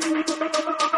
Thank you.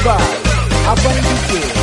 Dubai, a quê?